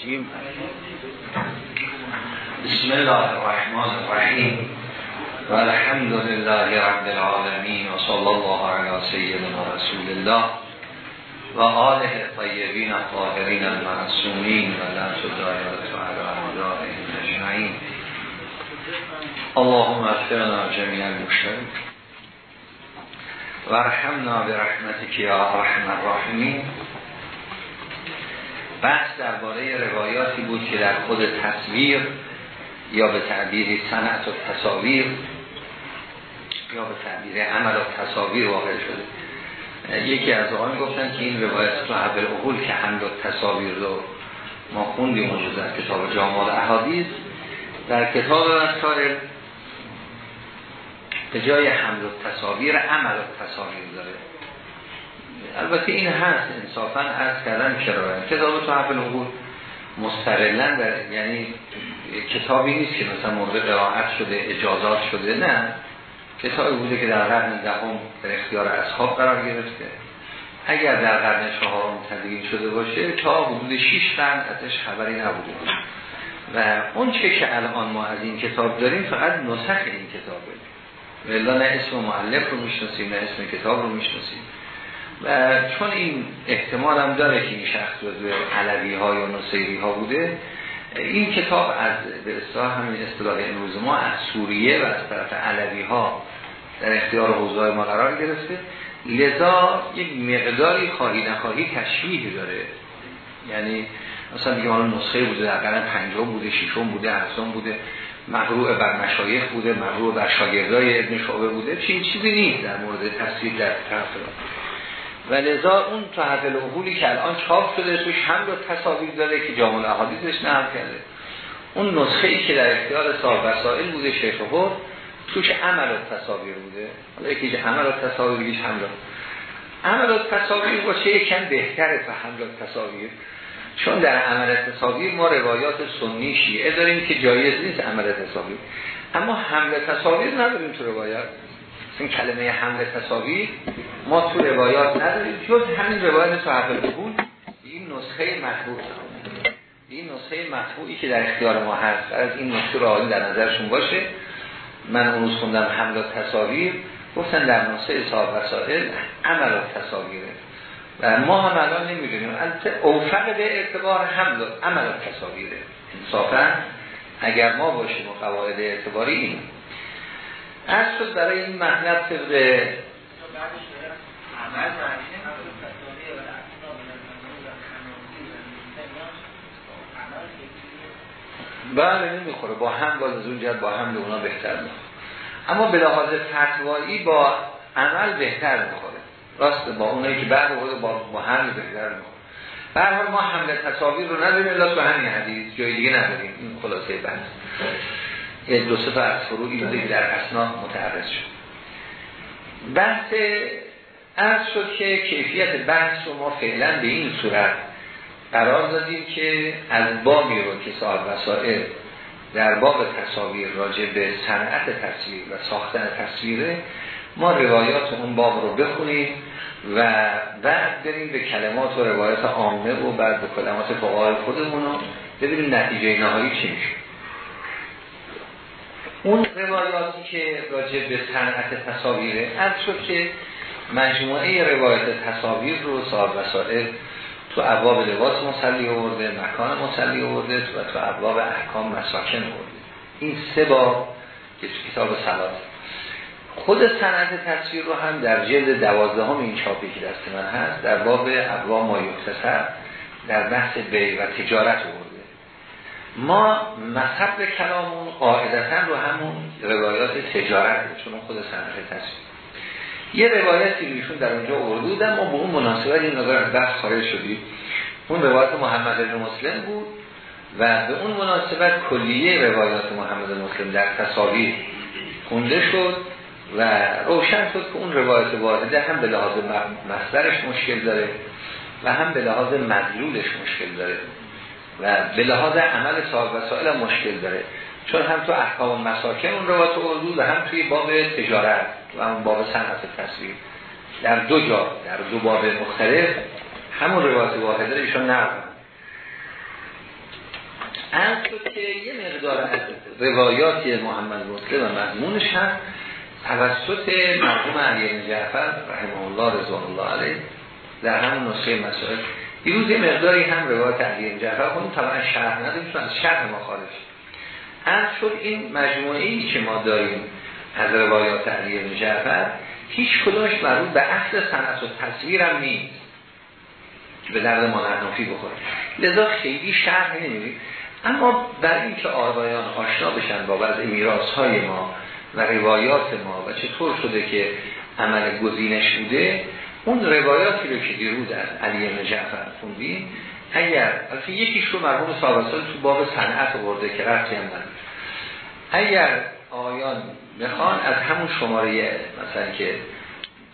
الرجیم بسم الله الرحمن الرحیم و الحمد لله رب العالمین و صلی الله علی سیدنا رسول الله و آله طیبین الطاهرین المعصومین و لعنت دائرت و علی اعدائهم اجمعین اللهم اغفرنا جميع المشترک و رحمنا برحمتك یا ارحم الراحمین بحث درباره روایاتی بود که در خود تصویر یا به تعبیر صنعت و تصاویر یا به تعبیر عمل و تصاویر واقع شده. یکی از آقایان گفتن که این روایت تو حبل اقول که حمل و تصاویر رو ما خوندیم اونجا در کتاب جامال احادیث در کتاب وسائل به جای حمل و تصاویر عمل و تصاویر داره. البته این هست انصافا از کردن چرا؟ کتاب تو حفل حقوق مستقلا در یعنی کتابی نیست که مثلا مورد قرائت شده اجازات شده نه. کتابی بوده که در قرن دهم در اختیار اصحاب قرار گرفته. اگر در قرن چهارم تدوین شده باشه تا حدود 6 قرن ازش خبری نبوده. و اون چه که الان ما از این کتاب داریم فقط نسخ این کتابه. ولی نه اسم معلف رو می‌شناسیم نه اسم کتاب رو می‌شناسیم. و چون این احتمال هم داره که این شخص جزو علوی ها یا نصیری ها بوده این کتاب از به اصطلاح همین اصطلاح امروز ما از سوریه و از طرف علوی ها در اختیار حوزه ما قرار گرفته. لذا یک مقداری خواهی نخواهی تشبیه داره. یعنی مثلا دیگه نسخه بوده در قرن پنجم بوده ششم بوده هفتم بوده مغروع بر مشایخ بوده مغروع بر شاگردای ابن شعبه بوده. چین چیزی نیست در مورد تصویر در طرف و لذا اون تحت العقولی که الان چاپ شده توش هم رو تصاویر داره که جامعه احادیثش نقل کرده. اون نسخه ای که در اختیار صاحب وسائل بوده شیخ بود توش عمل تصاویر بوده. حالا یکی عمل تصاویر یکیش حمل عمل تصاویر باشه یکم بهتره تا حمل تصاویر. چون در عمل تصاویر ما روایات سنی شیعه داریم که جایز نیست عمل تصاویر. اما حمل تصاویر نداریم تو روایات. این کلمه حمل تصاویر ما تو روایات نداریم. جز همین روایت صاحب بود. این نسخه مطبوع این نسخه مطبوعی که در اختیار ما هست. از این نسخه رو در نظرشون باشه. من اون روز خوندم حمل و تصاویر گفتن در نسخه صاحب وسائل عمل و تصاویره و ما هم الان نمی‌دونیم. اوفق به اعتبار حمل عمل و تصاویره انصافا اگر ما باشیم و قواعد اعتباری این از شد برای این مطلب طبق بله نمی‌خوره. با هم باز از اون با هم به اونا بهتر می‌خوره. اما به لحاظ فتوایی با عمل بهتر می‌خوره. راست با اونایی که بعد با, با هم بهتر می‌خوره. برحال ما حمله تصاویر رو نداریم الا تو همین حدیث. جای دیگه نداریم. این خلاصه بحث. یه دو سه از فروعی بوده که در اسنا متعرض شد. بحث عرض شد که کیفیت بحث رو ما فعلا به این صورت قرار دادیم که از بابی رو که صاحب وسائل در باب تصاویر راجع به صنعت تصویر و ساختن تصویره ما روایات اون باب رو بخونیم و بعد بریم به کلمات و روایات عامه و بعد به کلمات فقهای خودمون رو ببینیم نتیجه نهایی چی میشه. اون روایاتی که راجع به صنعت تصاویره از شد که مجموعه روایت تصاویر رو صاحب وسائل تو ابواب لباس مسلی آورده مکان مسلی آورده و تو ابواب احکام مساکن آورده. این سه باب که کتاب سلات خود صنعت تصویر رو هم در جلد دوازده هم این چاپی که دست من هست در باب ابواب ما در بحث بی و تجارت آورده. ما مصب کلامون قاعدتا رو همون روایات تجارت چون خود صنعت تصویر. یه روایتی ایشون در اونجا اردو ما به اون مناسبت این نظر بحث خارج شدیم. اون روایت محمد بن مسلم بود و به اون مناسبت کلیه روایات محمد مسلم در تصاویر خونده شد و روشن شد که اون روایت واحده هم به لحاظ مصدرش مشکل داره و هم به لحاظ مدلولش مشکل داره. و به لحاظ عمل صاحب وسائل مشکل داره. چون هم تو احکام مساکن اون روایت اردو و هم توی باب تجارت و هم باب صنعت تصویر. در دو جا در دو باب مختلف همون روایت واحده ایشون نقل شد که یه مقدار از روایات محمد مسلم و مضمونش هم توسط مرحوم علی جعفر رحمه الله رضوان الله علیه در همون نسخه مسائل دیروز یه مقداری هم روایت علی جعفر خودم طبعا شرح نداریم از شرح ما خارج از شد این مجموعه ای که ما داریم از روایات علی جعفر هیچ کدومش مربوط به اصل صنعت و تصویر هم نیست که به درد ما نحنفی بخوره. لذا خیلی شرح نمیدیم اما در این که آقایان آشنا بشن با وضع میراث های ما و روایات ما و چطور شده که عمل گزینش بوده اون روایاتی رو که دیروز از علی بن جعفر خوندیم اگر البته یکیش رو مرحوم سابقسال تو باب صنعت آورده که رفتی هم اگر آیان بخوان از همون شماره مثلا که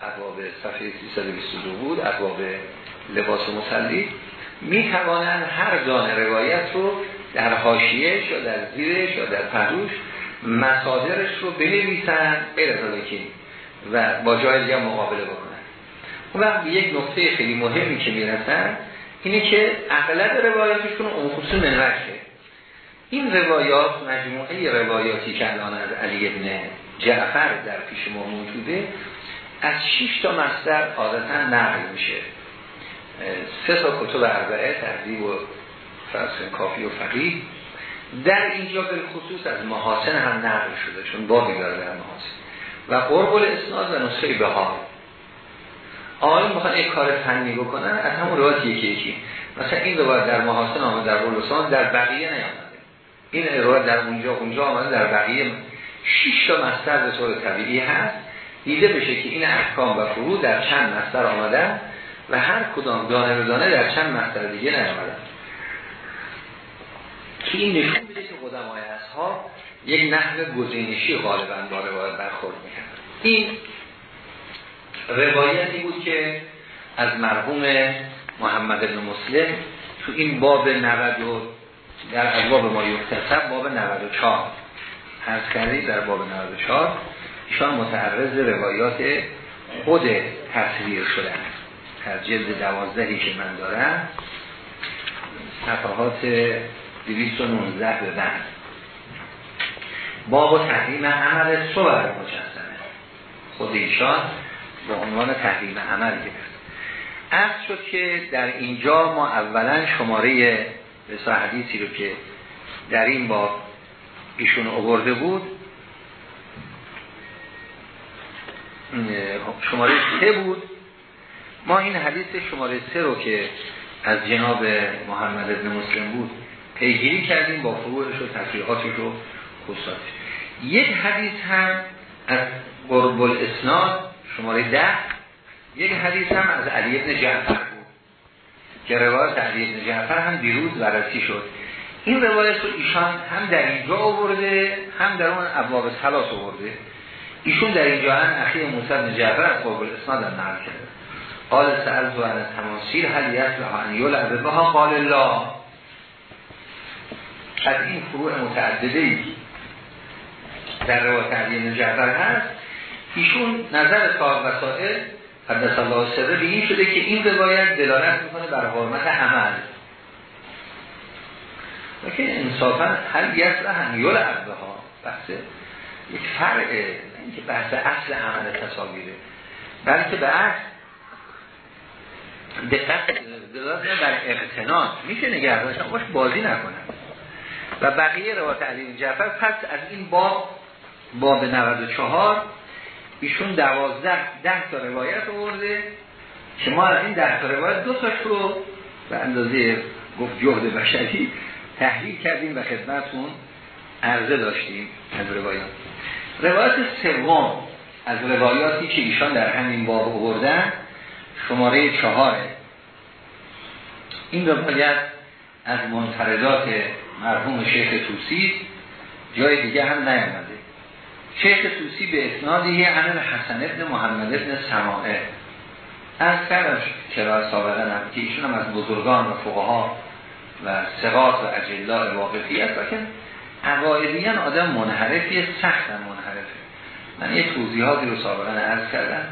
ابواب صفحه 322 بود ابواب لباس مسلی می توانند هر دانه روایت رو در حاشیه یا در زیرش یا در پهلوش مصادرش رو بنویسن غیر و با جای دیگه مقابله بکنن اون وقت یک نقطه خیلی مهمی که می‌رسن اینه که اغلب روایاتشون خصوص منوشه این روایات مجموعه روایاتی که الان از علی ابن جعفر در پیش ما موجوده از 6 تا مصدر عادتا نقل میشه. سه تا کتب اربعه تهذیب و فرسن کافی و فقیه. در اینجا به خصوص از محاسن هم نقل شده چون بابی داره در محاسن. و قرب الاسناد و نسخه بهار آقایون می‌خوان یک کار فنی بکنن از همون روایت یکی یکی. مثلا این روایت در محاسن آمده در قرب در بقیه نیامده. این روایت در اونجا اونجا آمده در بقیه. 6 تا مستر به طور طبیعی هست. دیده بشه که این احکام و فرو در چند مستر آمدن و هر کدام دانه به دانه در چند مستر دیگه نیامدن که این نشون بده که قدمای ها یک نحو گزینشی غالبا با روایت برخورد می‌کنن این روایتی بود که از مرحوم محمد بن مسلم تو این باب 90 در از باب ما یکتصب باب 94 از کردید در باب 94 ایشان متعرض روایات خود تصویر شدن. از جلد دوازدهی که من دارم صفحات 219 به بعد. باب و تحریم عمل صور مجسمه. خود ایشان به عنوان تحریم عمل گرفت. از شد که در اینجا ما اولا شماره به حدیثی رو که در این باب ایشون آورده بود شماره سه بود. ما این حدیث شماره سه رو که از جناب محمد ابن مسلم بود پیگیری کردیم با فروعش و تفریحاتش و خصوصاتش یک حدیث هم از قرب الاسناد شماره ده یک حدیث هم از علی ابن جعفر بود. که روایت علی ابن جعفر هم دیروز بررسی شد. این روایت رو ایشان هم در اینجا آورده هم در اون ابواب سلاس آورده. ایشون در اینجا هم اخی موسی بن جعفر از قرب الاسناد هم نقل کرده. قال سألت عن تماثیل هل یصلح ان یلعب بها؟ قال الله از این فروع متعدده ای در روایت علی جعفر هست ایشون نظر صاحب وسائل قدس الله سره به این شده که این روایت دلالت می‌کنه بر حرمت عمل. لیکن انصافا هل هم یول عرضه ها بحث یک فرعه اینکه بحث اصل عمل تصاویره بلکه به عکس دقت دلالت بر اقتناط میشه نگه داشتن باش بازی نکنن و بقیه روایت علی جعفر پس از این باب باب 94 ایشون دوازده ده تا روایت آورده. که ما از این ده تا روایت دو تاش رو به اندازه گفت جهد بشری تحلیل کردیم و خدمتون عرضه داشتیم از روایات. روایت سوم از روایاتی که ایشان در همین باب آوردن شماره چهاره. این روایت از منفردات مرحوم شیخ توسی جای دیگه هم نیامده شیخ توسی به اسنادی عن حسن ابن محمد ابن سماعه. از کردم چرا سابقه هم که ایشون هم از بزرگان و فقها و سقاط و اجلاء واقفی است عقایدیان آدم منحرفی سخت منحرفه. من یه توضیحاتی رو سابقا عرض کردم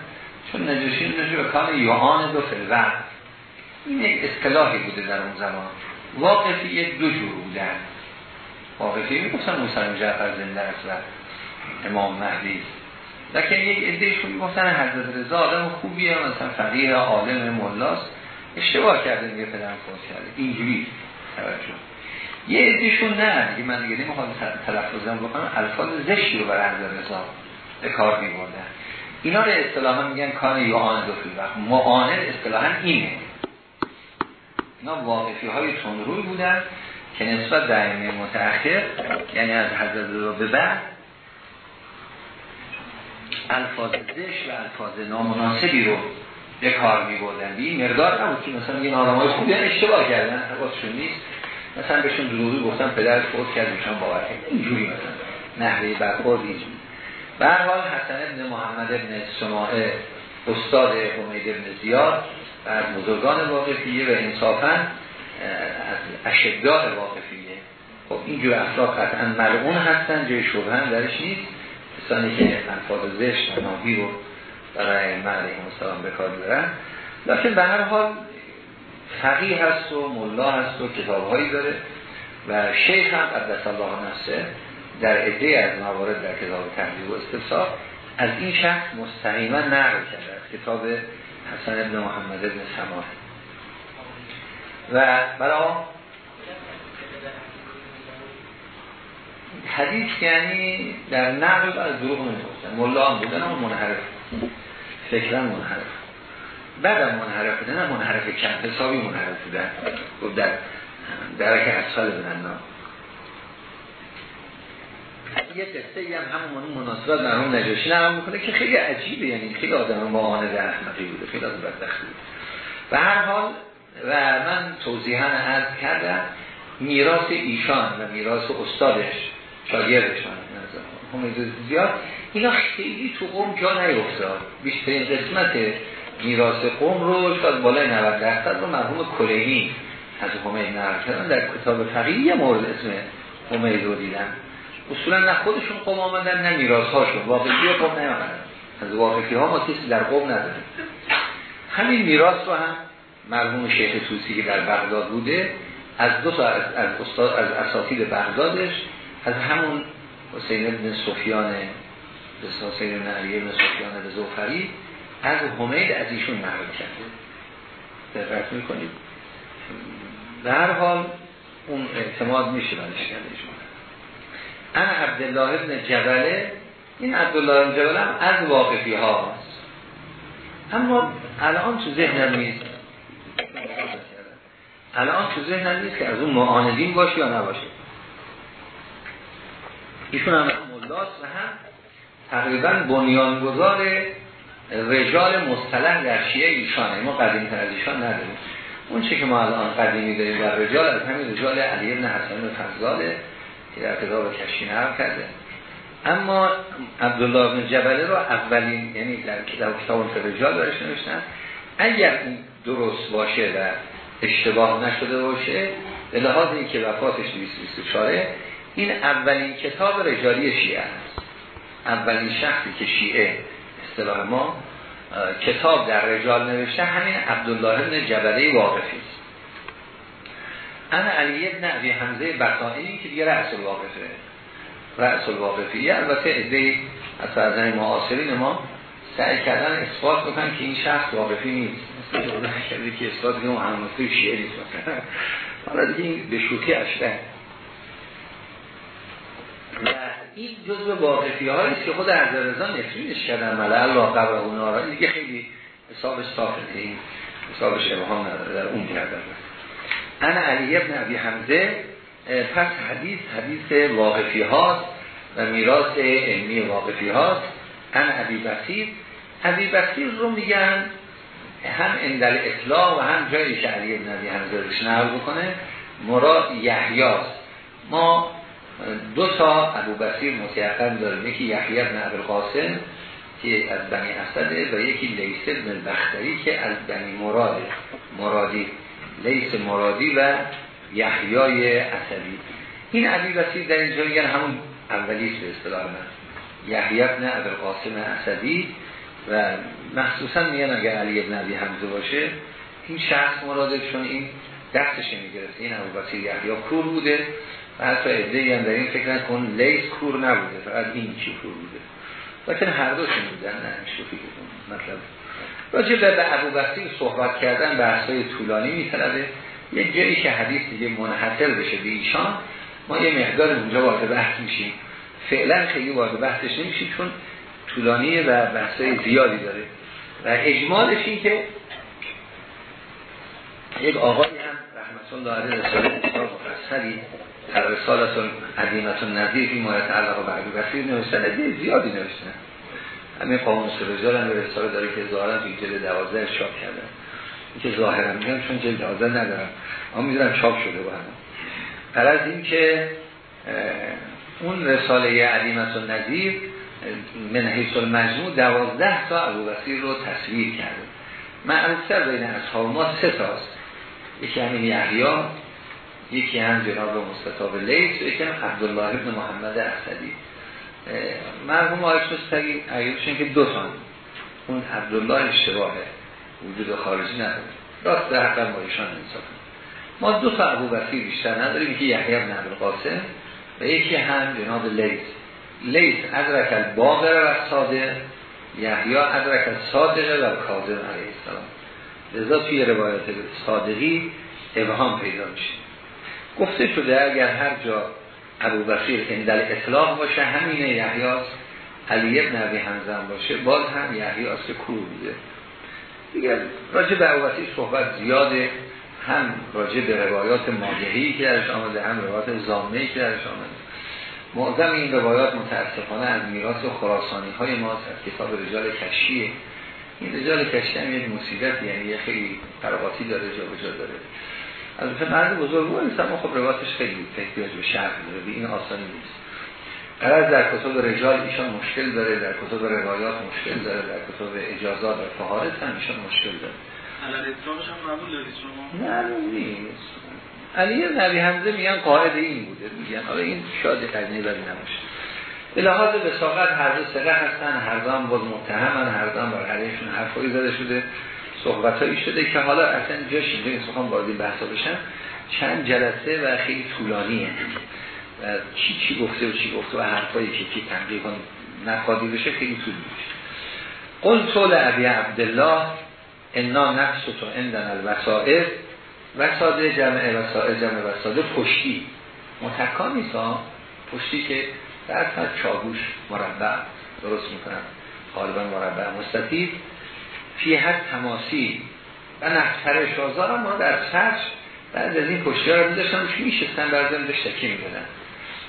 چون نجاشی نجاشی به کان یوهان دو فلوقت این یک اصطلاحی بوده در اون زمان. واقفی دو جور بودن. واقفی می‌گفتن موسی جعفر زنده است امام مهدی. لیکن یک عدهشون می‌گفتن حضرت رضا آدم خوبیه مثلا فقیه عالم مولاست اشتباه کرده میگه پدرم فوت کرده. اینجوری توجه. یه عدهشون نه دیگه من دیگه نمی‌خوام تلفظم بکنم. الفاظ زشتی رو برای حضرت رضا به کار میبردن اینا رو اصطلاحا میگن کان یوهان دو وقت معاند اصطلاحا اینه. اینا واقفی های تندروی بودن که نسبت ائمه متأخر یعنی از حضرت رو به بعد الفاظ زش و الفاظ نامناسبی رو به کار می بردن بی مقدار نبود که مثلا یه نارمای خوبی اشتباه کردن حواسشون نیست. مثلا بهشون دروغی گفتن پدر فوت کرد میشن باور اینجوری مثلا نحوه برخورد اینجوری. به هر حال حسن ابن محمد ابن سماعه استاد حمید ابن زیاد و از بزرگان واقفیه و انصافا از اشداء واقفیه. خب اینجور افراد قطعا ملعون هستن جای شبهن درش نیست. کسانی که انفاظ زشت و ناهی رو برای معلیه مستقام به کار دارن. لیکن به هر حال فقیه هست و ملا هست و کتابهایی داره و شیخ هم قدس الله نفسه در عده از موارد در کتاب تحلیل و استفسار از این شخص مستقیما نقل کرده از کتاب حسن ابن محمد ابن سماه و برای حدیث یعنی در نقل از دروغ نمی‌گفتن ملا هم بودن اما منحرف. فکرا منحرف. بعدم منحرف بودن هم منحرف کم حسابی منحرف بودن. خب در درک اصفل بودن یه قصه هم همون مناسبت مرحوم نجاشی نرم می‌کنه که خیلی عجیبه یعنی خیلی آدم معانه در احمقی بوده خیلی آدم بدبختی بود و هر حال و من توضیحا عرض کردم میراث ایشان و میراث استادش شاگردش من زیاد. اینا خیلی تو قوم جا نیفتاد. بیشترین قسمت میراث قوم رو شاید بالای 90 درصد رو مرحوم کلینی از حمید نقل کردن. در کتاب فقیه یه مورد اسم حمید رو دیدن. اصولا نه خودشون قوم آمدن نه میراث هاشون واقعی قوم نیامدن. از واقعی ها ما کسی در قوم نداریم. همین میراث رو هم مرحوم شیخ توسی که در بغداد بوده از دو تا از, از استاد از اساتید بغدادش از همون حسین ابن سفیان به حسین ابن علی ابن سفیان به زوفری از حمید از ایشون نقل کرده دقت می‌کنید. در حال اون اعتماد میشه کرده انا عبدالله ابن جبله این عبدالله ابن جبله هم از واقفی ها هست. اما الان تو ذهنم نیست. الان تو ذهنم نیست که از اون معاندین باشه یا نباشه. ایشون هم ملاس و هم تقریبا بنیانگذار رجال مصطلح در شیعه ایشانه. ما قدیم تر از ایشان نداریم. اون چه که ما الان قدیمی داریم در رجال از همین رجال علی ابن حسن فضاله که در کتاب کشی نقل کرده. اما عبدالله بن جبله رو اولین یعنی در کتاب کتاب رجال دارش نوشتن اگر این درست باشه و اشتباه نشده باشه به لحاظ این که وفاتش 224 این اولین کتاب رجالی شیعه است. اولین شخصی که شیعه اصطلاح ما کتاب در رجال نوشته همین عبدالله بن جبله واقفی است. انا علی ابن عبی حمزه بطانی که دیگه رأس الواقفه. رأس الواقفیه. البته ادهی از فرزن معاصرین ما سعی کردن اثبات بکنن که این شخص واقفی نیست. مثل کرده که اثبات کنه همونطور شیعه نیست. حالا دیگه به شوخی اشته و این جزء واقفی هاییست که خود رضا نفرینش کردن ملل و قبر اونا را دیگه خیلی حسابش صافه این حسابش ابهام نداره در اون کردن انا علی ابن عبی حمزه پس حدیث حدیث واقفی هاست و میراث علمی واقفی هاست انا عبی بسیر عبی بسیر رو میگن هم اندل اطلاع و هم جایی که علی ابن عبی حمزه روش نقل بکنه مراد یحیاست ما دو تا ابو بسیر متیقن داریم یکی یحیی ابن قاسم که از بنی اسده و یکی لیس ابن بختری که از بنی مراد مرادی. لیس مرادی و یحیای اسدی. این عبی بسیر در اینجا میگن همون اولیست به اصطلاح من. یحیی ابن قاسم اسدی و مخصوصا میگن اگر علی ابن عبی حمزه باشه این شخص مراده چون این دستش می‌گرفت. این ابو بکر یحیی کور بوده. و حتی ادهی هم در این فکر نکن لیس کور نبوده فقط این چی کور بوده. لیکن هر دوشون بودن نه شوفی مطلب. راجع به ابو بکر صحبت کردن بحثای طولانی میطلبه. یه جایی که حدیث دیگه منحصر بشه به ایشان ما یه مقدار اونجا وارد بحث میشیم. فعلا خیلی وارد بحثش نمیشیم چون طولانیه و بحثای زیادی داره. و اجمالش این که یک آقایی الله علیه رساله بسیار مفصلی در رسالت عدیمت و نظیر این مایت علاقه و عبی بسیر نوشتن زیادی نوشتن همین قانون رجال هم به رساله داره که ظاهرا توی جلد دوازده چاپ کردن این که ظاهرا میگم چون جلد دوازده ندارم. اما می‌دونم چاپ شده با هم. پر از این که اون رساله عدیمت و نظیر من حیث المجموع دوازده تا ابو بسیر رو تصویر کرده. معروفتر بین اصحاب ما سه تاست. یکی همین یحیی یکی هم جناب مستطاب لیس و یکی هم عبدالله ابن محمد اسدی. مرحوم آیت مستقی عیبشون که دو تان اون عبدالله اشتباهه وجود خارجی نداره. راست در حق ما ایشان ما دو تا ابو بکر بیشتر نداریم که یحیی بن عبدالقاسم و یکی هم جناب لیس لیس ادرک الباقر و صادق یحیی ادرک صادقه و کاظم علیه السلام. لذا توی روایت صادقی ابهام پیدا میشه. گفته شده اگر هر جا ابو بخیر اندل اطلاق باشه همینه یحیاس علی ابن عبی همزن باشه باز هم یحیاس که کور بوده دیگر راجع به ابو صحبت زیاده هم راجع به روایات ماجهی که درش آمده هم روایات زامنه که درش آمده. معظم این روایات متاسفانه از میراث خراسانی های ما از کتاب رجال کشیه. این رجال هم یک مصیبت یعنی یه خیلی طبقاتی داره جا به جا داره. از مرد بزرگ بود اما خب روایتش خیلی احتیاج به شرح داره به این آسانی نیست. قرار در کتب رجال ایشان مشکل داره در کتب روایات مشکل داره در کتب اجازات و فهارت هم ایشان مشکل داره. نه نیست. علی نبی حمزه میگن قاعده این بوده میگن حالا این شاید قدنی ولی نماشه به لحاظ ساقت هر دو سقه هستن هر دو هم متهمن هر دو هم بر علیهشون حرفایی زده شده صحبتایی شده که حالا اصلا جاش اینجا این سخن وارد بحثا بشن چند جلسه و خیلی طولانیه. و چی چی گفته و چی گفته و حرفایی که کی تنقیق نقادی بشه خیلی طول میشه قل طول عبی عبدالله انا نفس تو اندن الوسائل وساده جمع وسائل جمع وساده پشتی. متکا نیست پشتی که در چاگوش مربع. درست می‌کنن غالبا مربع مستطیل. فی هر تماسی. و نفتر شازار ما در سرش بعد از این پشتی ها رو میداشتن روش میشستن برزن به شکی می‌دادن.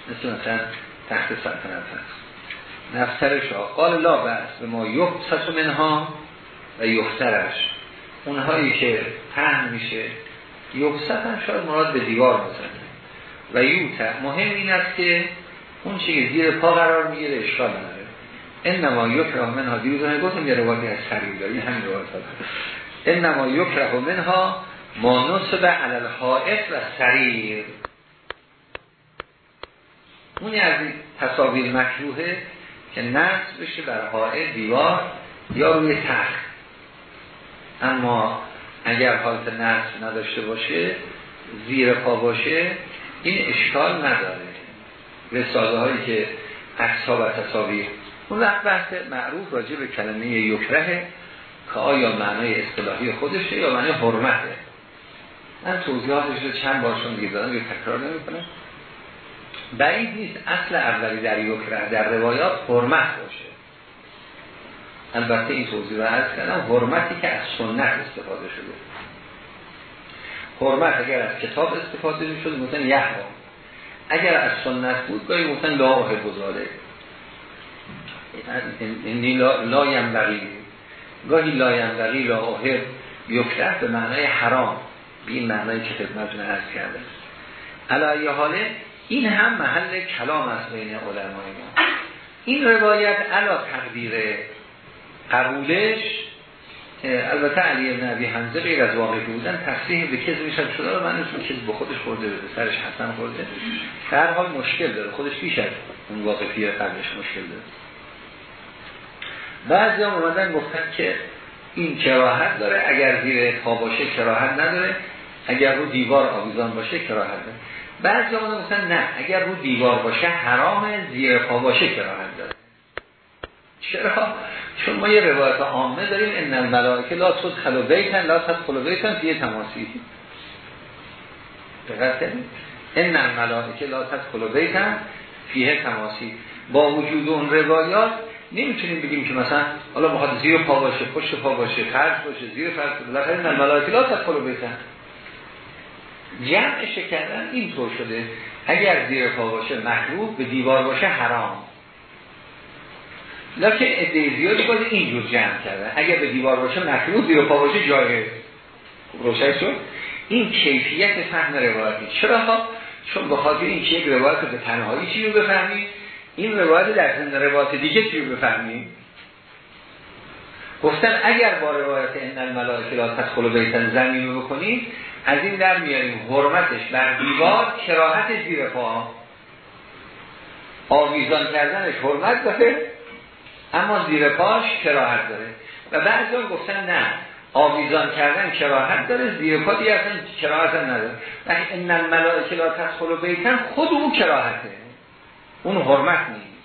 مثل مثلا تحت سلطنت هست. نفتر شاه قال لا بس به ما یخصص منها و یخترش اونهایی که پهن میشه یخصص هم شاید مراد به دیوار بزنه. و یوت مهم این است که اون چیزی زیر پا قرار می‌گیره اشکال نداره. انما یکره منها دیروز هم گفتم یه روایتی از سریع داری همین روایت ها انما یکره منها ما نصب علال حائط و سریر. اونی از این تصاویر مکروهه که نصب بشه بر حائط دیوار یا روی تخت. اما اگر حالت نصب نداشته باشه زیر پا باشه این اشکال نداره. رساله هایی که اکسا و تصاویر اون وقت بحث معروف راجع به کلمه یکره که آیا معنای اصطلاحی خودشه یا معنی حرمته. من توضیحاتش رو چند بارشون دیگه دادم تکرار نمی کنم بعید نیست اصل اولی در یکره در روایات حرمت باشه. البته این توضیح رو عرض کردم حرمتی که از سنت استفاده شده. حرمت اگر از کتاب استفاده می شده مثلا یحرم اگر از سنت بود گاهی مثلا لا گذاره این لا, لا ینبغی. گاهی لا ینبغی لا اوهر یکره به معنای حرام به این معنایی که خدمتون عرض کرده علایه حاله این هم محل کلام است بین علمای ما. این روایت علا تقدیر قبولش البته علی ابن عبی حمزه غیر از واقعی بودن تصریح به کذب می‌شد شده رو من که به خودش خورده به سرش حسن خورده. در حال مشکل داره. خودش پیش از اون واقعی قبلش مشکل داره. بعضی هم اومدن گفتن که این کراهت داره. اگر زیر پا باشه کراهت نداره. اگر رو دیوار آویزان باشه کراهت داره بعضی آمده مثلا نه اگر رو دیوار باشه حرام زیر پا باشه کراهت داره. چرا؟ چون ما یه روایت عامه داریم ان الملائکه لا تدخل بیتن لا تدخل بیتن فیه تماسی. دقت ان الملائکه لا تدخل بیتن فیه تماسی. با وجود اون روایات نمی‌تونیم بگیم که مثلا حالا بخواد زیر پا باشه پشت پا باشه خرج باشه زیر فرض بالاخره ان الملائکه لا تدخل بیتن جمعش کردن اینطور شده. اگر زیر پا باشه مکروه به دیوار باشه حرام. لکن ادعای زیادی باید اینجور جمع کرده اگر به دیوار باشه مکروه زیر پا باشه جایه روشن شد. این کیفیت فهم روایتی. چرا ها چون بخاطر این که یک روایت به تنهایی چی رو بفهمید این روایت در زند روایت دیگه چی رو بفهمیم؟ گفتن اگر با روایت ان الملائکه لا تدخل بیتن زمین رو بکنید از این در میاریم. حرمتش بر دیوار کراهت زیر پا. آویزان کردنش حرمت داره. اما زیر پاش کراهت داره. و بعضی گفتن نه آویزان کردن کراهت داره زیر پا دیگه اصلا کراهت نداره. و ان الملائکه لا تدخل بیتن خود اون کراهته. اون حرمت نیست.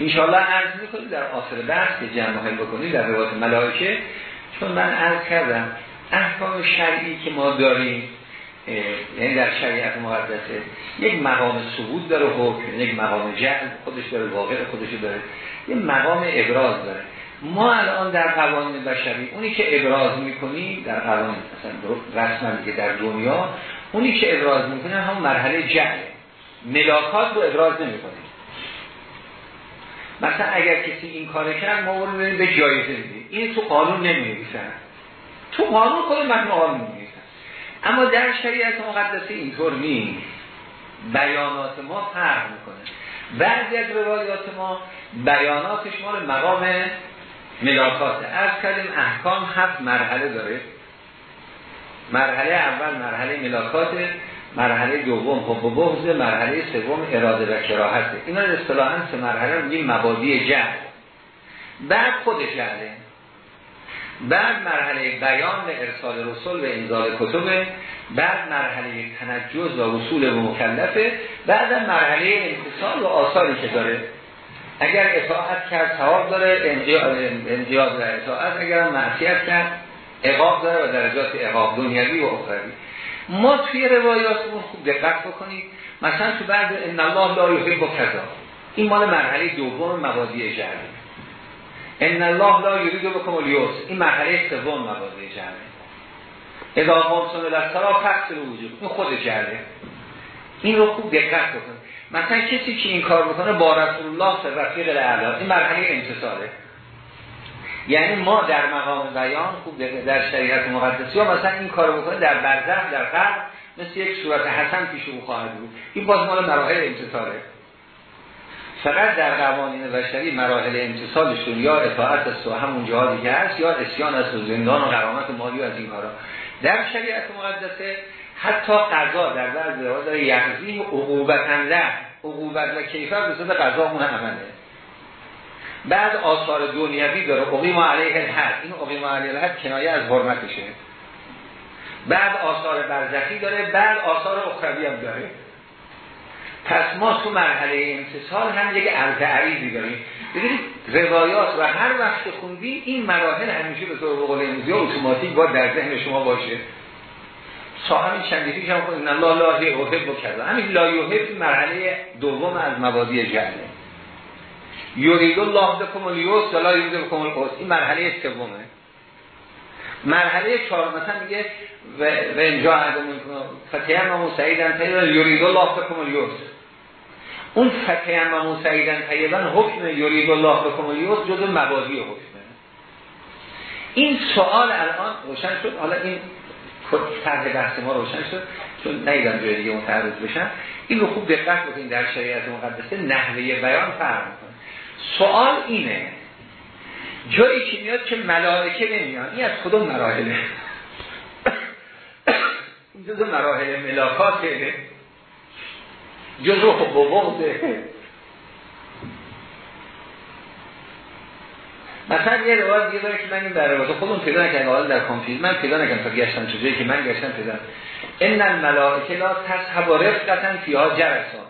انشاءالله عرض می‌کنید در آخر بحث که جمع بکنید در روایت ملائکه چون من عرض کردم احکام شرعی که ما داریم یعنی در شریعت مقدسه. یک مقام ثبوت داره حکم یک مقام جعل خودش داره واقع خودش داره. یک مقام ابراز داره. ما الان در قوانین بشری اونی که ابراز می‌کنیم در قوانین مثلا رسما که در دنیا اونی که ابراز می‌کنیم هم مرحله جعل ملاکات رو ابراز نمی‌کنیم مثلا اگر کسی این کار کرد ما رو به جایزه میدیم این تو قانون نمی‌نویسن. تو قانون خود متن قانون اما در شریعت مقدسه اینطور نیست. بیانات ما فرق می‌کنه. بعضی از روایات ما بیاناتش مال مقام ملاکاته از کردیم احکام هفت مرحله داره. مرحله اول مرحله ملاکاته مرحله دوم حب و بغض مرحله سوم اراده و کراهته اینا رو اصطلاحا سه مرحله میگیم مبادی جهل. بعد خود جهله. بعد مرحله بیان و ارسال رسول و انزال کتب بعد مرحله تنجز و رسول و مکلفه بعد مرحله انتصال و آثاری که داره. اگر اطاعت کرد ثواب داره انقیاد و اطاعت اگر معصیت کرد اقاب داره و درجات اقاب دنیوی و اخروی. ما توی روایاتمون خوب دقت بکنید. مثلا تو بعد ان الله لا یحب کذا. این مال مرحله دوم مبادی جهل. ان الله لا یرید بكم الیوس. این مرحله سوم مبادی جهل اذا قامتم الى فاغسلوا وجوهکم این خود جهله. این رو خوب دقت بکنید مثلا کسی که این کار بکنه با رسول الله رفیق الاعلی این مرحله انتصاله یعنی ما در مقام بیان خوب در شریعت مقدسی یا مثلا این کار بکنه در برزخ در قبر مثل یک صورت حسن پیش او خواهد بود. این باز مال مراحل امتصاله فقط در قوانین بشری مراحل امتصالشون یا اطاعت است و همون جهادی که هست یا اسیان است و زندان و قرامت مالی و از این کارا در شریعت مقدسه حتی قضا در بعض روایات داره یحزی عقوبت له عقوبت و کیفر به صورت قضا اون عمله. بعد آثار دنیوی داره اقیم علیه الحد. این اقیم علیه الحد کنایه از حرمتشه. بعد آثار برزخی داره بعد آثار اخروی هم داره. پس ما تو مرحله امتصال هم یک عرض عریضی داریم ببینید روایات و هر وقت خوندی این مراحل همیشه به طور قول امروزی اتوماتیک با در ذهن شما باشه. صاحب چند پیش هم خود الله لا یحب کرده همین لا یحب مرحله دوم از مبادی جهله. یورید الله بکم الیوس ولا یرید بکم القوس این مرحله سومه. مرحله چهار مثلا میگه و انجا عدم فتیم و مسعیدن طیبا یورید الله بکم الیوس اون فتیم و مسعیدن طیبا حکم یورید الله بکم الیوس جز مبادی حکمه این سوال الان روشن شد. حالا این طرح بحث ما روشن شد. چون نیدم جای دیگه متعرض بشن این رو خوب دقت بکنید در شریعت مقدسه. نحوه بیان فرق می‌کنه. سوال اینه. جایی که میاد که ملائکه نمیان. این از کدوم مراحله؟ جزو مراحل ملاکاته جزو حب و بغضه مثلا یه روایت دیگه داره که من این در روایت خودم پیدا نکردم حالا در کامپیوتر من پیدا نکردم تا گشتم چه جایی که من گشتم پیدا. ان الملائکه لا تذهب رفقتا فیها جرسان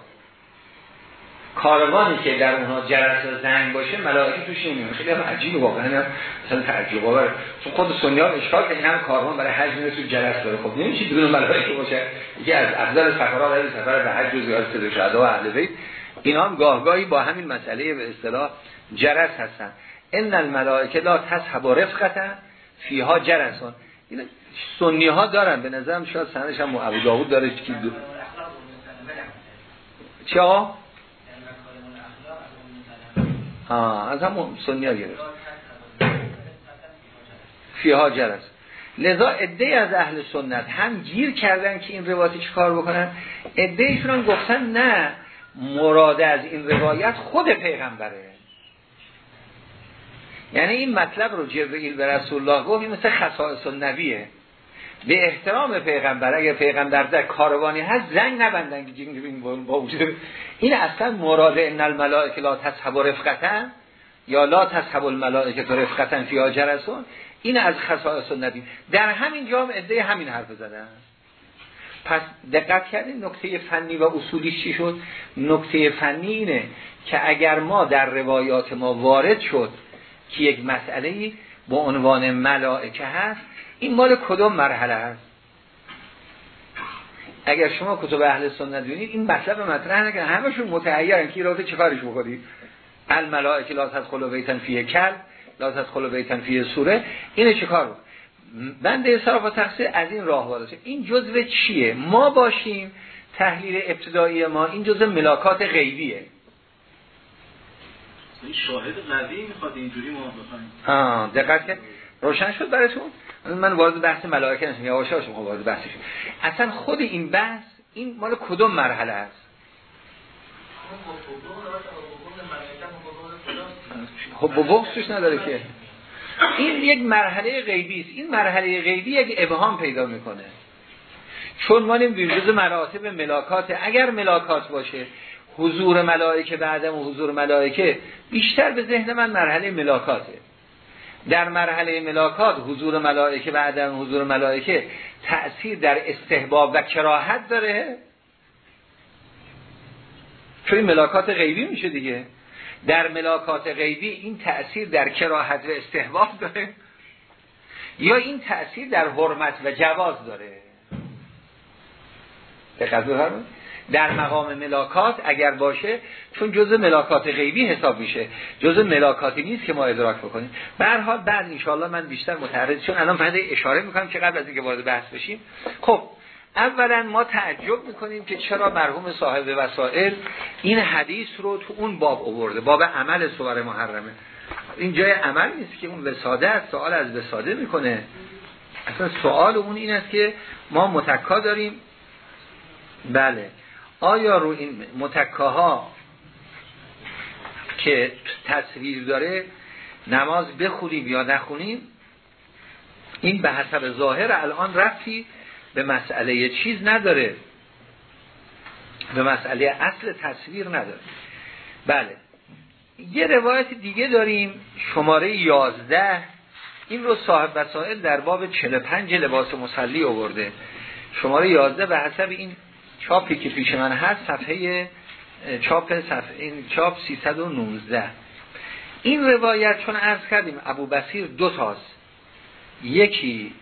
کاروانی که در اونها جرس و زنگ باشه ملائکه توش نمیان خیلی هم عجیب واقعا مثلا تعجب آور. چون خود سنی ها اشکال که این هم کاروان برای حج میره تو جرس داره. خب نمیشه بدون ملائکه باشه؟ یکی از افضل سفرها برای سفر به حج و زیارت شهدا و اهل بیت. اینا هم گاهگاهی با همین مسئله به اصطلاح جرس هستن. ان الملائکه لا تذهب رفقتا فیها جرسون این سنی ها دارن. به نظرم شاید سندش هم ابو داوود داره که دو... چه؟ آه از همون سنی ها گرفت. فیها جرس لذا عده از اهل سنت هم گیر کردن که این روایت کار بکنن؟ عده ایشون گفتن نه مراد از این روایت خود پیغمبره. یعنی این مطلب رو جبرئیل به رسول الله گفت مثل خصائص النبیه. به احترام پیغمبر اگر پیغمبر در کاروانی هست زنگ نبندن که با وجود این اصلا مراد ان الملائکه لا تسحب رفقتا یا لا تسحب الملائکه رفقتا فی اجرسون این از خصائص النبی. در همین جام عده همین حرف زدن. پس دقت کردین نکته فنی و اصولی چی شد؟ نکته فنی اینه که اگر ما در روایات ما وارد شد که یک مسئله با عنوان ملائکه هست این مال کدوم مرحله هست اگر شما کتب اهل سنت ببینید این مطلب مطرح نکنه همشون متعیرن که رابطه چیکارش بکنید الملائکه لا تدخلوا بیتن فیه کل لا تدخلوا بیتن فیه سوره. اینو چیکار بنده صرف و تقصیر از این راه وارد این جزء چیه؟ ما باشیم تحلیل ابتدایی ما این جزء ملاکات غیبیه. این شاهد قوی می‌خواد اینجوری ما بفهمیم دقت روشن شد براتون؟ من وارد بحث ملائکه نشم یواش یواش می‌خوام وارد بحثش اصلا خود این بحث این مال کدوم مرحله است؟ خب بغضش نداره که. این یک مرحله غیبی است. این مرحله غیبی یک ابهام پیدا می‌کنه. چون ما نمی‌دونیم جز مراتب ملاکات اگر ملاکات باشه حضور ملائکه بعدم و حضور ملائکه بیشتر به ذهن من مرحله ملاکاته. در مرحله ملاکات حضور ملائکه و عدم حضور ملائکه تأثیر در استحباب و کراهت داره؟ چون ملاکات غیبی میشه دیگه. در ملاکات غیبی این تأثیر در کراهت و استحباب داره؟ یا این تأثیر در حرمت و جواز داره؟ دقت در مقام ملاکات اگر باشه چون جزء ملاکات غیبی حساب میشه. جزء ملاکاتی نیست که ما ادراک بکنیم. به هر حال بعد ان من بیشتر متعرض چون الان فقط اشاره می‌کنم قبل از اینکه وارد بحث بشیم. خب اولا ما تعجب می‌کنیم که چرا مرحوم صاحب وسائل این حدیث رو تو اون باب آورده. باب عمل سوار محرمه. این جای عمل نیست که اون وساده است سوال از وساده می‌کنه. اصلا سوال اون این است که ما متکا داریم. بله. آیا رو این متکاها که تصویر داره نماز بخونیم یا نخونیم؟ این به حسب ظاهر الان رفتی به مسئله چیز نداره. به مسئله اصل تصویر نداره. بله. یه روایت دیگه داریم شماره 11 این رو صاحب وسائل در باب 45 لباس مسلی آورده. شماره 11 به حسب این چاپی که پیش من هست صفحه چاپ صفحه این چاپ 319 این روایت چون عرض کردیم ابو بسیر دو تاست. یکی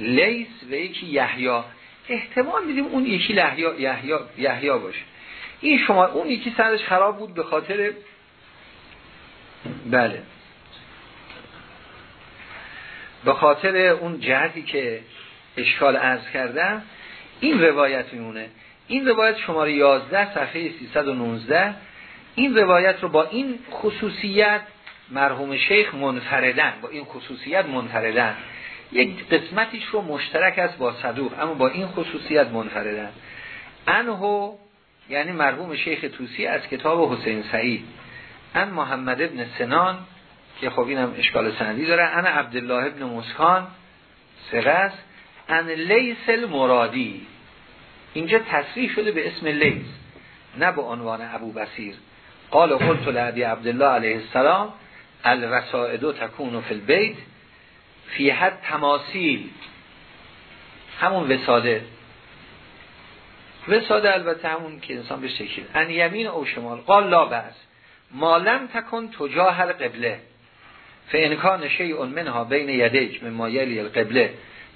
لیس و یکی یحیا احتمال میدیم اون یکی یحیا یحیا باشه. این شما اون یکی سرش خراب بود به خاطر بله. به خاطر اون جهتی که اشکال عرض کردم این روایت میمونه. این روایت شماره 11 صفحه 319 این روایت رو با این خصوصیت مرحوم شیخ منفردن با این خصوصیت منفردن. یک قسمتیش رو مشترک است با صدوق اما با این خصوصیت منفردن. انهو یعنی مرحوم شیخ توسی از کتاب حسین سعید. ان محمد ابن سنان که خب اینم اشکال سندی داره. ان عبدالله ابن مسکان سغس ان لیس المرادی. اینجا تصریح شده به اسم لیز نه به عنوان ابو بسیر قال قلت لعبی عبدالله علیه السلام الوسائد تکون فی البیت فی حد تماثیل. همون وساده. وساده البته همون که انسان به شکل ان یمین او شمال. قال لا بس مالم تکن تجاه القبله. فانکان شیء منها بین یدیک من مایلی القبله.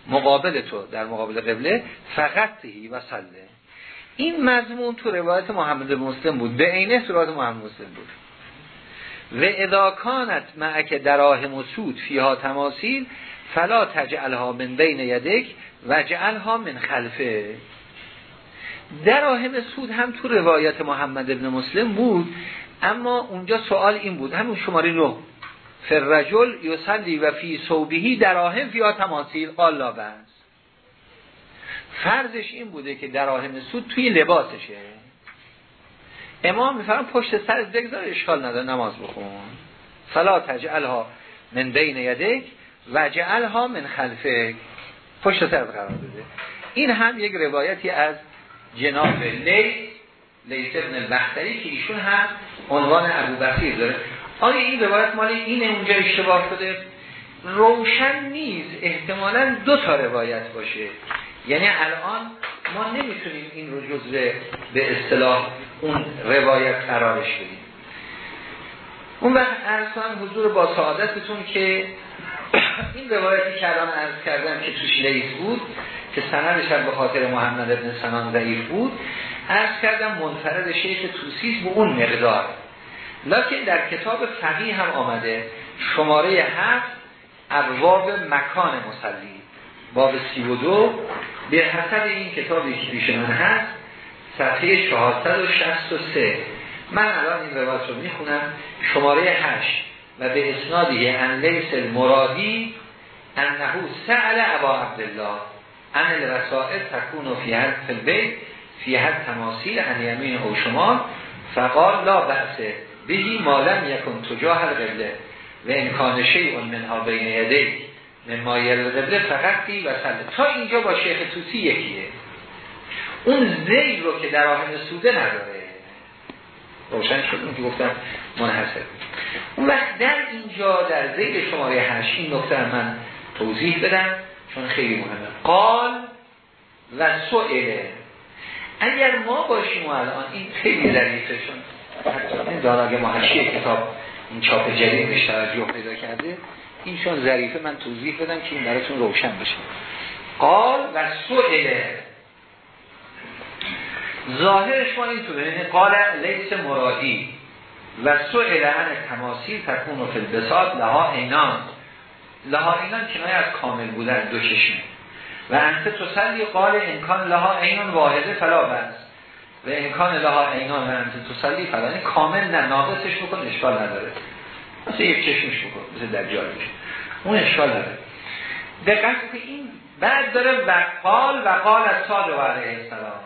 مقابل تو در مقابل قبله فقط تهی و سله این مضمون تو روایت محمد مسلم بود. به عینه روایت محمد مسلم بود. و اداکانت معک دراهم و سود فیها تماسیل فلا تجعلها من بین یدک و جعلها من خلفه. دراهم سود هم تو روایت محمد ابن مسلم بود اما اونجا سوال این بود. همون شماره نه فررجل یسلی و فی صوبهی دراهم فیها تماسیل قال بس. فرضش این بوده که دراهم سود توی لباسشه. امام میفرم پشت سر بگذار اشکال نداره نماز بخون. فلا تجعلها من بین یدک و جعلها من خلفه پشت سر قرار بده. این هم یک روایتی از جناب لیس لیس ابن البختری که ایشون هم عنوان ابو بصیر داره. آیا این روایت مال این اونجا اشتباه شده؟ روشن نیست. احتمالا دو تا روایت باشه. یعنی الان ما نمی‌تونیم این رو جزء به اصطلاح اون روایت قرارش بدیم. اون وقت ارز کنم حضور با سعادتتون که این روایتی که الان ارز کردم که توش لیس بود که سندش به خاطر محمد ابن سنان ضعیف بود ارز کردم منفرد شیخ توسیز به اون مقدار. لکن در کتاب فقیه هم آمده شماره هفت ابواب مکان مسلی باب سی و دو به حسب این کتابی که پیش من هست صفحه 463 من الان این روایت رو می‌خونم. شماره 8 و به اسنادی ان لیس المرادی انهو سأل ابا عبدالله ان الوسائل تکون فی فی البیت فی حد تماثیل ان یمین او شما فقال لا بحثه بهی مالم یکن تجاه القبله و امکان شیء منها بین یدیک من مایل قبله فقط دی و سله تا اینجا با شیخ توسی یکیه. اون زیل رو که در آهن سوده نداره. روشن شد اون که گفتم منحصر. اون وقت در اینجا در زیل شماره هشت این من توضیح بدم چون خیلی مهمه. قال و سئله. اگر ما باشیم و الان این خیلی ظریفه چون این داناگه محشی کتاب این چاپ جدید بهش توجه پیدا کرده این چون ظریفه من توضیح بدم که این براتون روشن بشه. قال و سئله ظاهرش ما اینطوره یعنی قال لیس مرادی. و سئل عن تماثیل تکون و فلبسات لها اینان. لها اینان کنایه از کامل بودن دو چشم و انت تسلی قال امکان لها اینان واحده فلا بس و امکان لها اینان و انت تسلی فلا این کامل نه ناقصش بکن اشکال نداره. مثل یک چشمش بکن مثل در میشه اون اشکال نداره. دقیق که این بعد داره و قال و قال از صادق علیه السلام.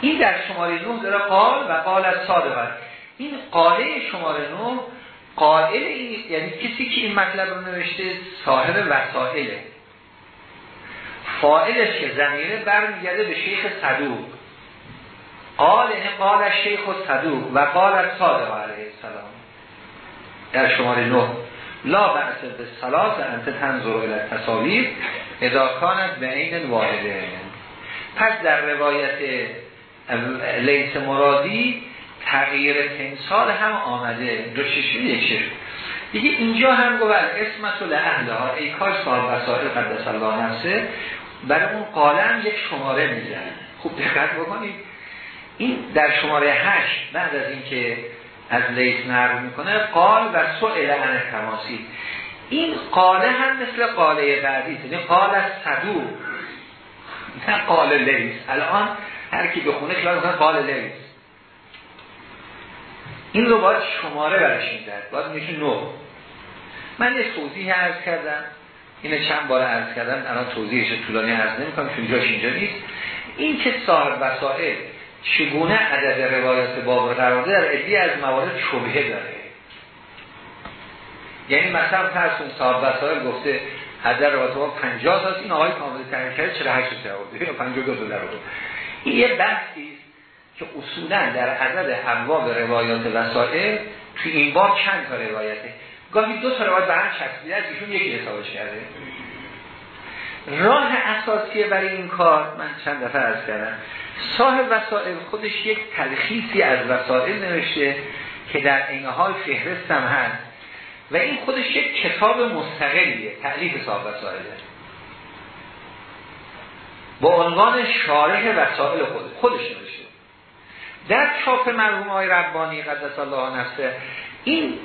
این در شماره 9 داره قال و قال از صادق این قاله شماره 9 قائل این یعنی کسی که این مطلب رو نوشته صاحب وسائله. فائلش که زمینه برمیگرده به شیخ صدوق. قال این قال شیخ صدوق و قال از صادق علیه السلام. در شماره 9 لا بحث به سلاس انت تنظر الى تصاویر اذا کانت به این واحده پس در روایت لیس مرادی تغییر تنسال هم آمده. دو چشم یک دیگه اینجا هم گفت اسمت و لعهده ها. ای کاش صاحب وسائل قدس الله نفسه. برای اون قالم یک شماره میزن خوب دقت بکنید. این در شماره هشت بعد از اینکه از لیس نرم می‌کنه قال و سئل عن تماسی این قاله هم مثل قاله بعدی یعنی قال از صدوق نه قال لیس الان هر کی بخونه خیال می‌کنه قال لیس این رو باید شماره برش می‌داد باید میشه نو. من یه توضیح عرض کردم. اینه چند بار عرض کردم الان توضیحش طولانی عرض نمی‌کنم چون جاش اینجا نیست. این که صاحب وسائل چگونه عدد روایات باب قرار در ادی از موارد شبهه داره. یعنی مثلا فرسون صاحب وسائل گفته عدد روایات باب 50 هست این آقای کامل تحریک کرده 48 تا آورده 52 دلار آورده این یه بحثی که اصولا در عدد ابواب روایات وسائل تو این باب چند تا روایته. گاهی دو تا روایت به هم چسبیده از ایشون یکی حسابش کرده. راه اساسی برای این کار من چند دفعه از کردم. صاحب وسائل خودش یک تلخیصی از وسائل نوشته که در این حال فهرست هم هست. و این خودش یک کتاب مستقلیه تعلیف صاحب وسائله. با عنوان شارح وسائل خود خودش نوشته. در چاپ مرحوم های ربانی قدس الله نفسه این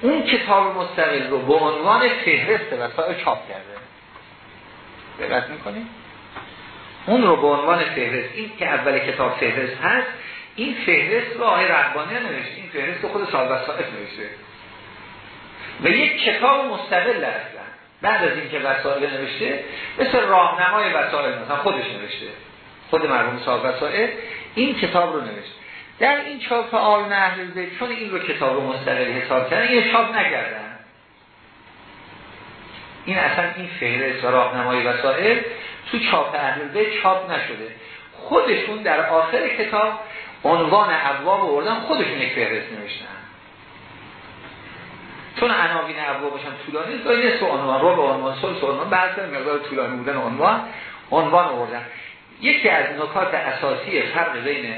اون کتاب مستقل رو با عنوان فهرست وسائل چاپ کرده. دقت می‌کنیم اون رو به عنوان فهرست این که اول کتاب فهرست هست این فهرست رو آقای ربانی نوشته این فهرست رو خود صاحب وسائل نوشته. و یک کتاب مستقل هستن بعد از اینکه وسائل نوشته مثل راهنمای وسائل مثلا خودش نوشته. خود مرحوم صاحب وسائل این کتاب رو نوشته. در این چاپ آل اهل چون این رو کتاب مستقل حساب کردن این چاپ نکردن. این اصلا این فهرست و راهنمای وسائل تو چاپ اهل بیت چاپ نشده. خودشون در آخر کتاب عنوان ابواب آوردن خودشون یک فهرست نوشتن. چون عناوین ابواب باشن طولانی داری نصف عنوان رو به عنوان سلس عنوان بعضی مقدار طولانی بودن عنوان عنوان آوردن یکی از نکات اساسی فرق بین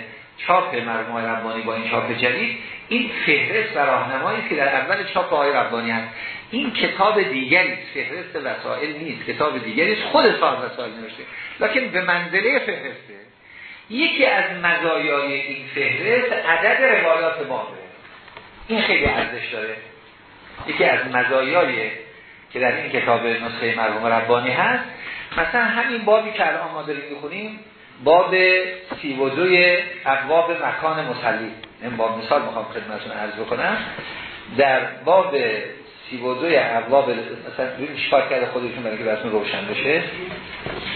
چاپ مرحوم ربانی با این چاپ جدید این فهرست و راهنمایی که در اول چاپ آقای ربانی هست. این کتاب دیگری فهرست وسائل نیست. کتاب دیگری خود صاحب وسائل نوشته. لکن به منزله فهرسته. یکی از مزایای این فهرست عدد روایات بابه این خیلی ارزش داره. یکی از مزایای که در این کتاب نسخه مرحوم ربانی هست. مثلا همین بابی که الان ما داریم باب سی و دوی ابواب مکان مسلی این باب مثال می‌خوام خدمتتون عرض بکنم. در باب سی و دوی ابواب مثلا چیکار کرده خودشون برای که براتون روشن بشه.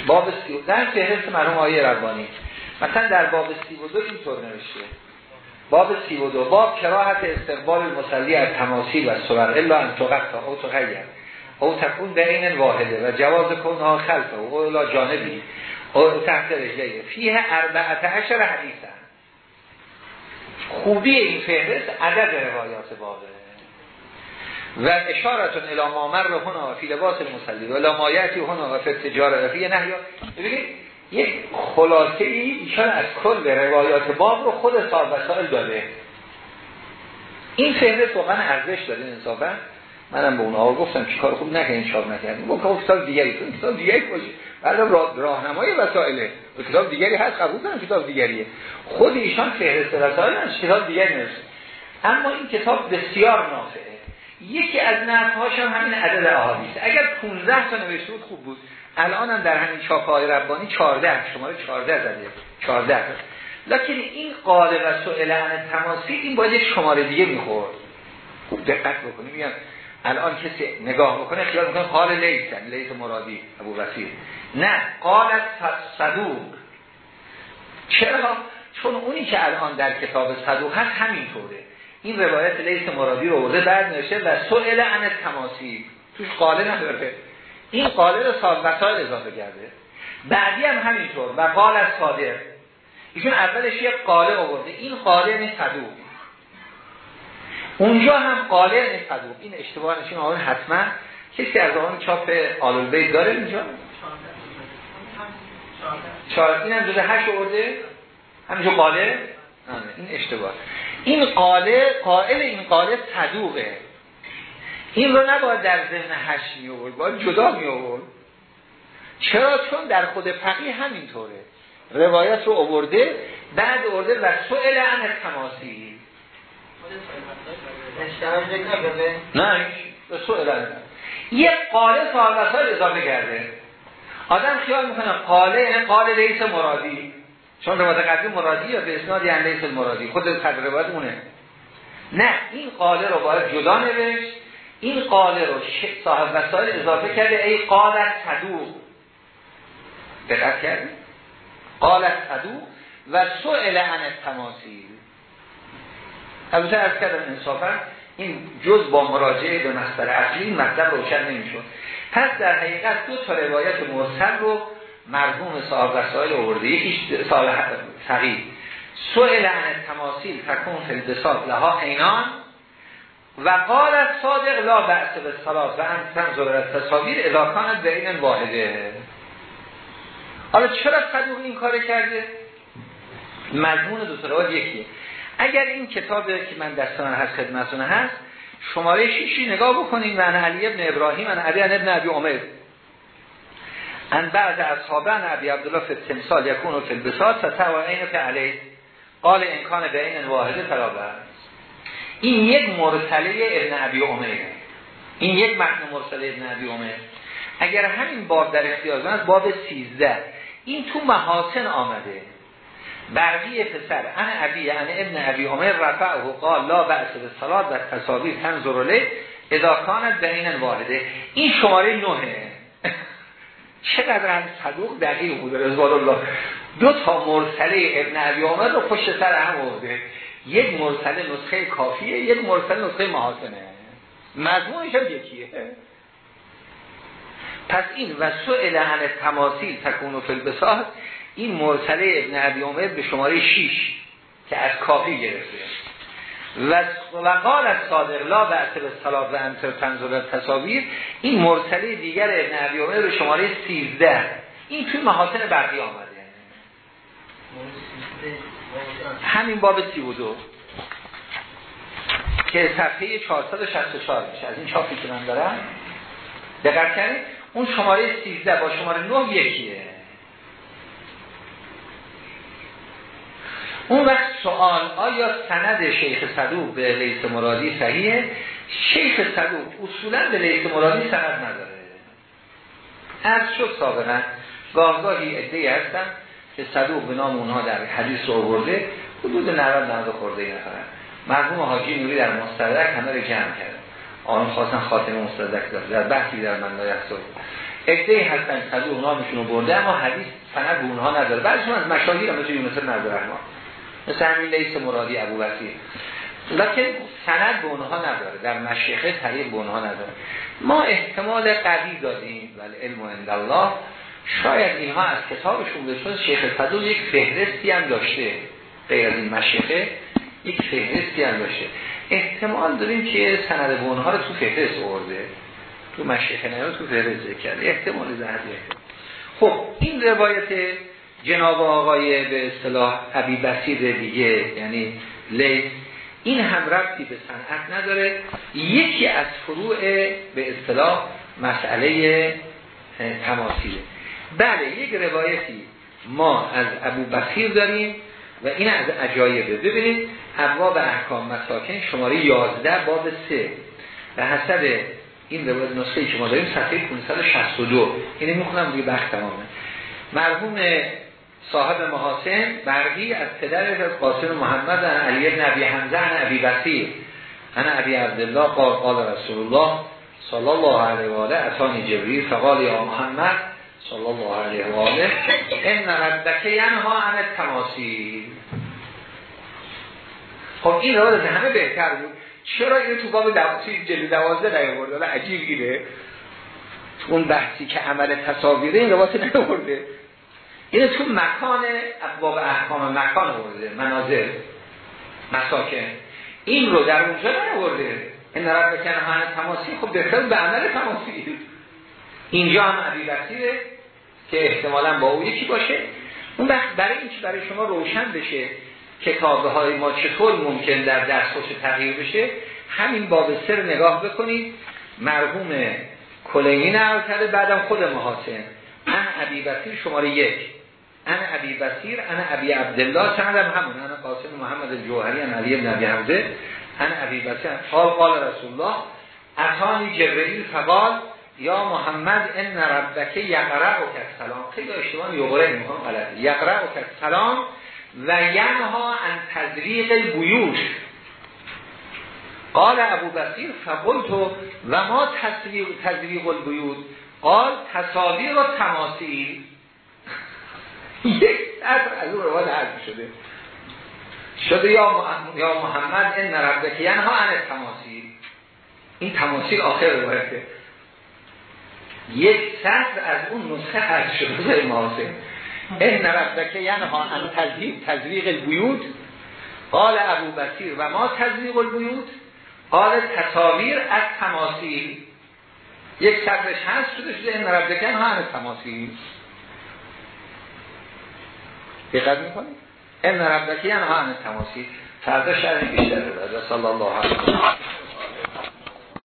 باب سی و در فهرست مرحوم آیه ربانی. مثلا در باب سی و دو اینطور نوشته. باب سی و دو باب کراهت استقبال المسلی از تماثیل و صور. الا ان تقطع او تغیر. او تکون در این واحده و جواز کنها خلفه و اولا جانبی. او تحت رجلیه فیه اربعت عشر حدیثن خوبی این فهرست عدد روایات بابه و اشارتون الى رو هنا فی لباس و لامایتی هنا و فی تجاره و فی نهیا ببینید یک خلاصه ای ایشان از کل روایات باب رو خود صاحب وسائل داده. این فهرست واقعا ارزش داره انصافا. منم به اونها گفتم کار خوب نکنین چاپ نکردیم گفتم کتاب دیگری تو کتاب دیگری باشه بعد راهنمای وسائله. کتاب دیگری هست قبول دارم کتاب دیگریه. خود ایشان فهرست وسائل کتاب دیگری نوشته اما این کتاب بسیار نافعه. یکی از نفعهاش هم همین عدد احادیث. اگر 15 تا نوشته بود خوب بود. الان هم در همین چاپ های ربانی 14 شماره 14 زده. 14 لکن این قاله و سئل عن تماسی این باید شماره دیگه می‌خورد. خوب دقت بکنیم. میگم الان کسی نگاه بکنه خیال می‌کنه قال لیسن لیس مرادی ابو وسیل نه قال صدوق. چرا؟ چون اونی که الان در کتاب صدوق هست همینطوره. این روایت لیس مرادی رو ورده بعد نوشته و سئل عن تماسی توش قاله نداره. این قاله رو سال وسائل اضافه کرده. بعدی هم همینطور. و قال از صادق. ایشون اولش یک قاله آورده. این قاله نیست صدوق. اونجا هم قاله نیست صدوق این اشتباه نشین آن حتما کسی از آن چاپ آلول بیت داره اینجا چهار این هم جزء هشت آورده همینجا قاله این اشتباه این قاله قائل این قاله صدوقه این رو نباید در ذهن هشت می آورد باید جدا می آورد چرا چون در خود فقیه همینطوره روایت رو آورده بعد آورده و سئل عن تماسی نه یه قاله سال وسائل اضافه کرده. آدم خیال می‌کنه قاله یعنی قاله رئیس مرادی. چون روایت قدیم مرادی یا به اسناد یعنی رئیس مرادی. خود قدر روایت اونه. نه این قاله رو باید جدا نوشت. این قاله رو صاحب وسائل اضافه کرده. ای قالت صدوق دقت کردی؟ قالت صدوق و سئل عن التماثیل. البته از کردم انصافا این جز با مراجعه به مصدر اصلی مطلب روشن نمی‌شد. پس در حقیقت دو تا روایت مرسل رو مرحوم صاحب وسائل آورده یکیش صاحب فقید سئل عن التماثیل فکون فی البساط لها اینان و قال صادق لا بحث به و انتن زرر تصاویر اضافانت به این واحده. حالا چرا صدوق این کار کرده؟ مضمون دو تا یکیه. اگر این کتاب که من دستان هست خدمتون هست شماره شیشی نگاه بکنید من علی ابن ابراهیم من علی ابن ابی عمر. ان بعد اصحابه ان ابی عبدالله فی التمثال یکون فی البساط فتوعین فی علیه قال امکان به این واحده فرابه این یک مرسله ابن ابی عمره. این یک متن مرسله ابن ابی عمر اگر همین باب در اختیار باب 13 این تو محاسن آمده. برقی پسر ان ابی ان ابن ابی عمر رفع و قال لا بأس به صلات و تصاویر تنظر له اذا کانت بین واحده این شماره نهه چقدر هم صدوق دقیق بود رضوان الله. دو تا مرسله ابن ابی عمر رو پشت سر هم آورده. یک مرسله نسخه کافیه یک مرسله نسخه محاسنه. مضمونش هم یکیه. پس این و سئل عن تماثیل تکون و فلبسات این مرسله ابن عبی عمر به شماره 6 که از کافی گرفته. و وقال از صادق لا به اصل و انتر تنظر تصاویر این مرسله دیگر ابن عبی عمر به شماره 13 این توی محاسن برقی آمده. همین باب 32 که صفحه 464 میشه. از این چاپی که من دارم. دقت کنید اون شماره 13 با شماره 9 یکیه. اون وقت سوال آیا سند شیخ صدوق به لیس مرادی صحیحه؟ شیخ صدوق اصولا به لیس مرادی سند نداره. از شد سابقا. گاهگاهی ادهی هستن که صدوق به نام اونها در حدیث رو آورده حدود 90 90 خورده نفرن. مرحوم حاجی نوری در مستدرک همه رو جمع کرد. آن خواستن خاتم مستدرک داره در بحثی در من لایق ادهی هستن صدوق نامشون رو برده اما حدیث سند به اونها نداره. بعضشون از مشاهیر مثل یونس نظر رحمان مثل همین لیس مرادی ابو وسیع لکن سند به اونها نداره. در مشیخه طریق به اونها نداره. ما احتمال قوی دادیم ولی علم عند الله شاید اینها از کتابشون بسید شیخ صدوق یک فهرستی هم داشته. غیر از این مشیخه یک فهرستی هم داشته. احتمال داریم که سند به اونها رو تو فهرست آورده. تو مشیخه نه تو فهرست کرده احتمال زهدی خب این روایت جناب آقای به اصطلاح عبی بسیر دیگه یعنی لیس این هم ربطی به صنعت نداره. یکی از فروع به اصطلاح مسئله تماثیله. بله یک روایتی ما از ابو بسیر داریم و این از عجایبه ببینید ابواب احکام مساکن شماره 11 باب 3 به حسب این روایت نسخه که ما داریم صفحه 562 اینو می‌خونم دیگه بخت تمامه. مرحوم صاحب محاسن برقی از پدر قاسم محمد علی ابن ابی حمزه عن ابی بسیر عن ابی عبدالله قال قال رسول الله صلی الله علیه و آله اتانی جبریل فقال یا محمد صلی الله علیه و آله ان ربک ینها عن التماثیل. خب این رو همه بهتر بود. چرا اینو تو باب دوازده جلد دوازده نیاورده؟ حالا عجیب تو اون بحثی که عمل تصاویره این روایت نیاورده. اینه تو مکان ابواب احکام مکان آورده مناظر مساکن. این رو در اونجا نیاورده. این رب بکنه همه تماسی خب بهتر به عمل تماسی. اینجا هم عبی که احتمالا با او یکی باشه. اون وقت برای این برای شما روشن بشه کتابه های ما چطور ممکن در درس خوش تغییر بشه همین باب سر نگاه بکنید. مرحوم کلینی نقل کرده بعدم خود محاسن. ان عبی بسیر شماره یک. انا ابی بسیر انا ابی عبدالله سندم همون انا قاسم محمد جوهری انا علی ابن ابی حمزه انا ابی بسیر قال قال رسول الله اتانی جبرئیل فقال یا محمد ان ربک یقرأ و سلام خیلی اشتباه یقرأ می‌کنم غلط یقرأ و سلام و ینها ان تزریق البیوت قال ابو بسیر فقلت و ما تزریق البیوت؟ قال تصاویر و تماثیل. یک سطر از اون روایت حذف شده شده یا یا محمد این نرده که ینها عن تماثیل این تماثیل آخر روایته یک سطر از اون نسخه حذف شده زیر محاسن که ینها عن تزریق تزریق البیوت. قال ابو بسیر و ما تزریق البیوت؟ قال تصاویر از تماثیل یک صدرش هست شده شده این ربکن ها از تماثیل دقت می‌کنید این ربکن ها از تماثیل فردا شرح بیشتر داد صلی الله علیه